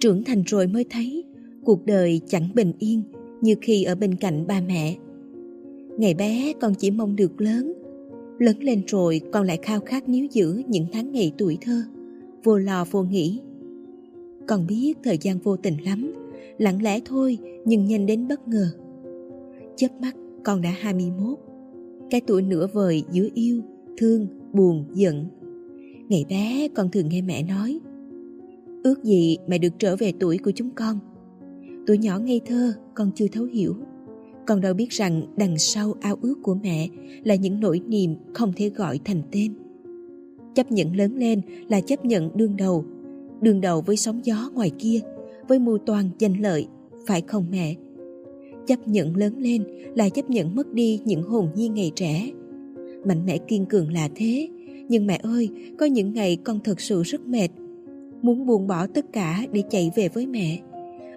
trưởng thành rồi mới thấy, cuộc đời chẳng bình yên như khi ở bên cạnh ba mẹ. Ngày bé con chỉ mong được lớn lớn lên rồi con lại khao khát níu giữ những tháng ngày tuổi thơ, vô lo vô nghĩ. Con biết thời gian vô tình lắm, lặng lẽ thôi nhưng nhanh đến bất ngờ. Chớp mắt, con đã 21 cái tuổi nửa vời giữa yêu, thương, buồn, giận ngày bé, con thường nghe mẹ nói. Ước gì mẹ được trở về tuổi của chúng con. Tuổi nhỏ ngây thơ, con chưa thấu hiểu. Con đâu biết rằng đằng sau ao ước của mẹ là những nỗi niềm không thể gọi thành tên. Chấp nhận lớn lên là chấp nhận đương đầu. Đương đầu với sóng gió ngoài kia, với mưu toàn danh lợi, phải không mẹ? Chấp nhận lớn lên là chấp nhận mất đi những hồn nhiên ngày trẻ. Mạnh mẽ kiên cường là thế nhưng mẹ ơi, có những ngày con thật sự rất mệt. Muốn buông bỏ tất cả để chạy về với mẹ.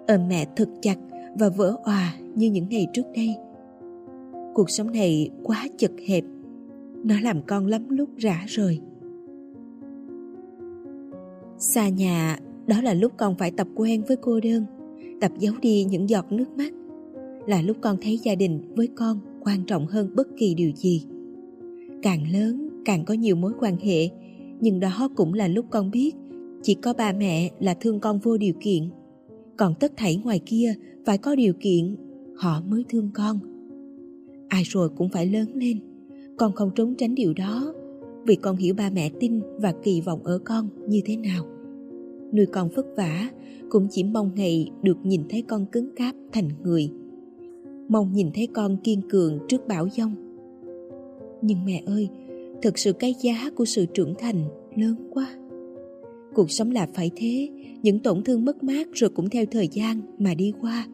Ôm mẹ thật chặt và vỡ òa như những ngày trước đây. Cuộc sống này quá chật hẹp. Nó làm con lắm lúc rã rời. Xa nhà, đó là lúc con phải tập quen với cô đơn, tập giấu đi những giọt nước mắt. Là lúc con thấy gia đình với con quan trọng hơn bất kỳ điều gì. Càng lớn càng có nhiều mối quan hệ. Nhưng đó cũng là lúc con biết, chỉ có ba mẹ là thương con vô điều kiện. Còn tất thảy ngoài kia phải có điều kiện, họ mới thương con. Ai rồi cũng phải lớn lên, con không trốn tránh điều đó, vì con hiểu ba mẹ tin và kỳ vọng ở con như thế nào. Nuôi con vất vả cũng chỉ mong ngày được nhìn thấy con cứng cáp thành người, mong nhìn thấy con kiên cường trước bão giông. Nhưng mẹ ơi thực sự cái giá của sự trưởng thành lớn quá. Cuộc sống là phải thế, những tổn thương mất mát rồi cũng theo thời gian mà đi qua.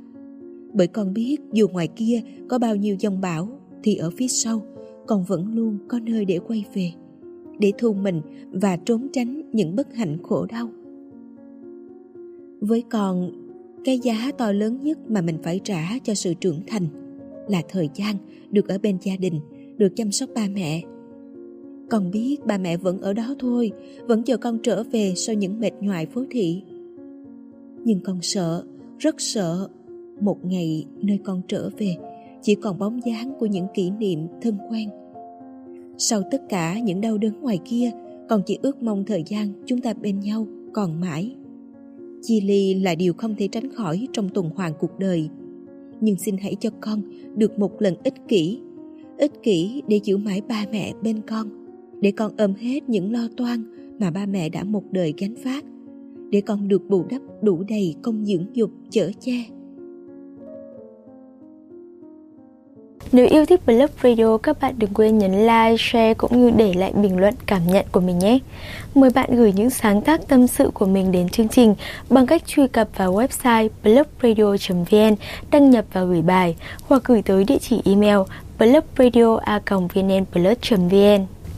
Bởi con biết dù ngoài kia có bao nhiêu dòng bão thì ở phía sau con vẫn luôn có nơi để quay về, để thu mình và trốn tránh những bất hạnh khổ đau. Với con, cái giá to lớn nhất mà mình phải trả cho sự trưởng thành là thời gian được ở bên gia đình, được chăm sóc ba mẹ con biết ba mẹ vẫn ở đó thôi, vẫn chờ con trở về sau những mệt nhoài phố thị. Nhưng con sợ, rất sợ, một ngày nơi con trở về chỉ còn bóng dáng của những kỷ niệm thân quen. Sau tất cả những đau đớn ngoài kia, con chỉ ước mong thời gian chúng ta bên nhau còn mãi. Chia ly là điều không thể tránh khỏi trong tuần hoàn cuộc đời. Nhưng xin hãy cho con được một lần ích kỷ ích kỷ để giữ mãi ba mẹ bên con để con ôm hết những lo toan mà ba mẹ đã một đời gánh vác để con được bù đắp đủ đầy công dưỡng dục chở che Nếu yêu thích Blog Radio, các bạn đừng quên nhấn like, share cũng như để lại bình luận cảm nhận của mình nhé. Mời bạn gửi những sáng tác tâm sự của mình đến chương trình bằng cách truy cập vào website blogradio.vn, đăng nhập và gửi bài hoặc gửi tới địa chỉ email blogradio.vnplus.vn.